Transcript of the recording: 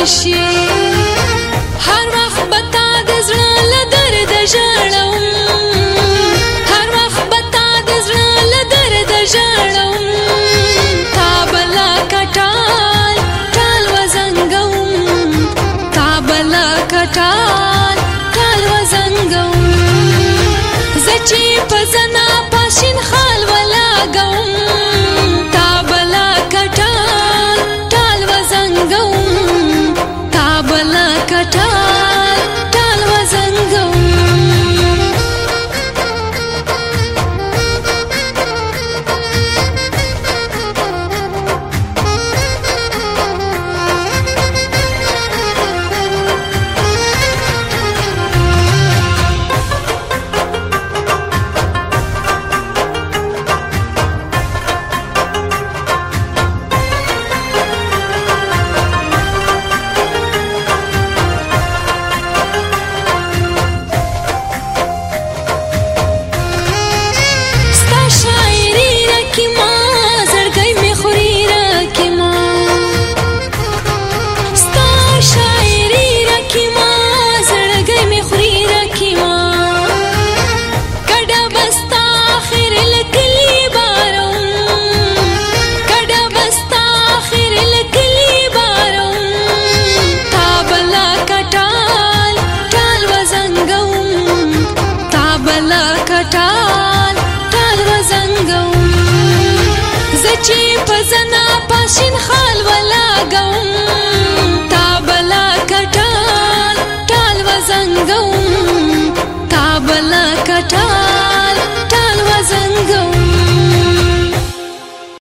نشي هر وخت بتا د زړه له درد ژړم هر وخت بتا د زړه له درد ژړم تابلا کټال ټال وزنګم تابلا کټال ټال وزنګم زچی پزنا پاشین خ ټال ټال وزنګم زچې په زنا پاشین خال ولاګم تا بلا کټال ټال وزنګم تا بلا کټال